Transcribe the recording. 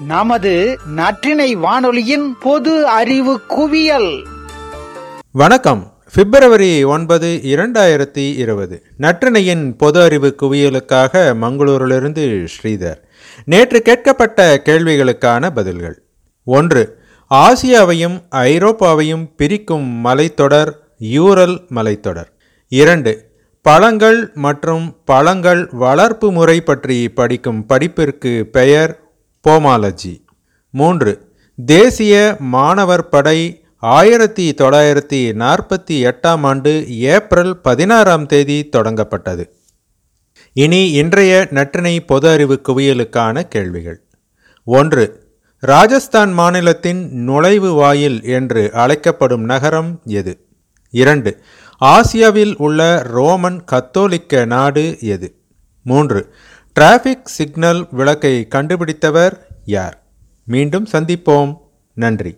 நமது நற்றினை வானொலியின் பொது அறிவு குவியல். வணக்கம். பிப்ரவரி ஒன்பது இரண்டாயிரத்தி இருபது. நற்றினையின் பொது அறிவு குவியலுக்காக மங்களூரிலிருந்து ஸ்ரீதர். நேற்று கேட்கப்பட்ட கேள்விகளுக்கான பதில்கள். ஒன்று ஆசியாவையும் ஐரோப்பாவையும் பிரிக்கும் மலைத்தொடர் யூரல் மலைத்தொடர். இரண்டு பழங்கள் மற்றும் பழங்கள் வளர்ப்பு முறை பற்றி படிக்கும் படிப்பிற்கு பெயர் போமாலஜி மூன்று தேசிய மாணவர் படை ஆயிரத்தி தொள்ளாயிரத்தி நாற்பத்தி எட்டாம் ஆண்டு ஏப்ரல் பதினாறாம் தேதி தொடங்கப்பட்டது. இனி இன்றைய நற்றினை பொது அறிவு குவியலுக்கான கேள்விகள். ஒன்று ராஜஸ்தான் மாநிலத்தின் நுழைவு வாயில் என்று அழைக்கப்படும் நகரம் எது? இரண்டு ஆசியாவில் உள்ள ரோமன் கத்தோலிக்க நாடு எது? மூன்று டிராஃபிக் சிக்னல் விளக்கை கண்டுபிடித்தவர் யார்? மீண்டும் சந்திப்போம். நன்றி.